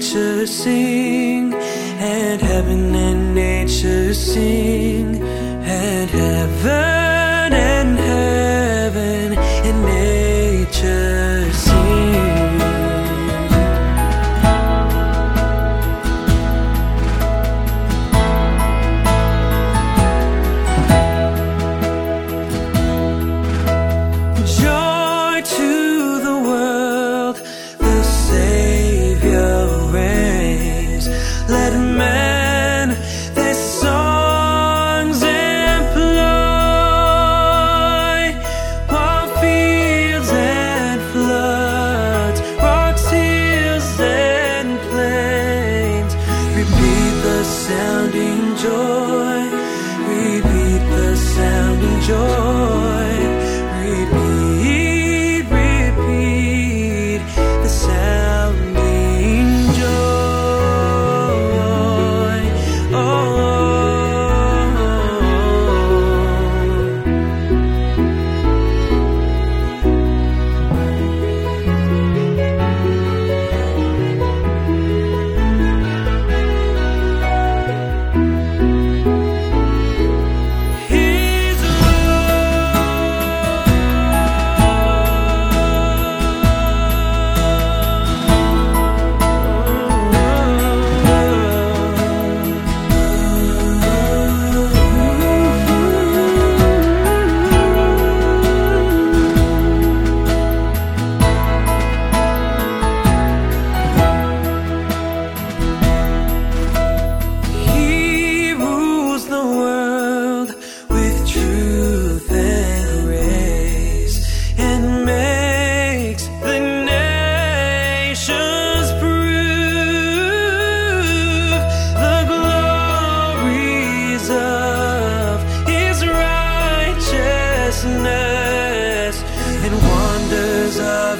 nature sing, and heaven and nature sing, and heaven. sounding joy. Repeat the sounding joy.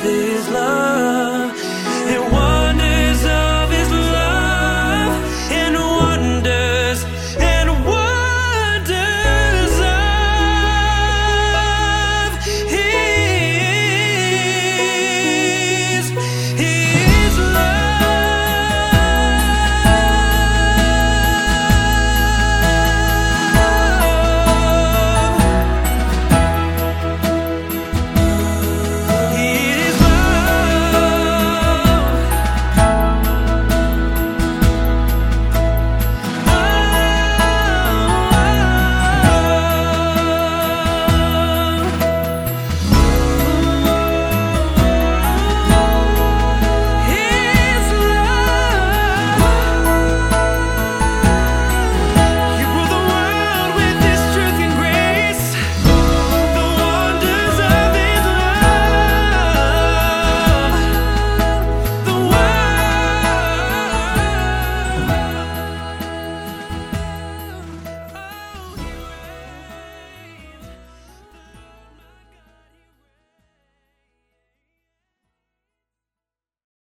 love is love.